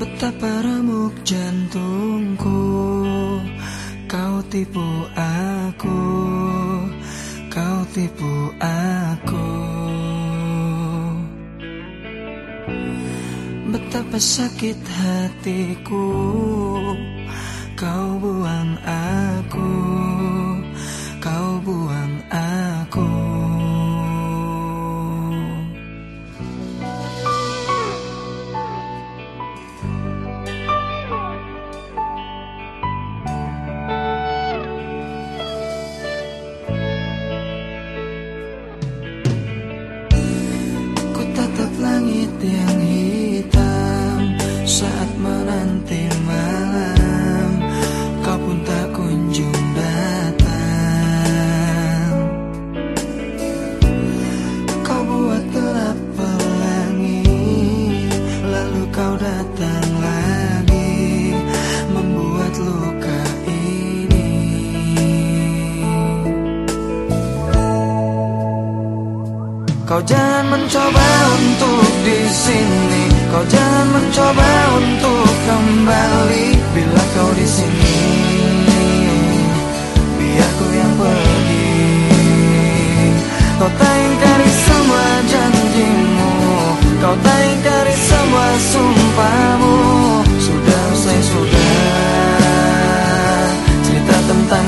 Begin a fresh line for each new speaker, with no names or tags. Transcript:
Betapa remuk jantungku Kau tipu aku Kau tipu aku. Betapa sakit hatiku Kau buang aku menanti malam. Kau pun tak kunjung datang. Kau buat gelap pelangi Lalu kau datang lagi Membuat luka ini. Kau jangan mencoba untuk di sini. Kau jangan mencoba untuk kembali bila kau di sini. Biar ku yang pergi. Kau tak ingkari semua janjimu. Kau tak ingkari semua sumpahmu. Sudah selesai sudah cerita tentang